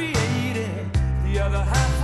Created, the other half.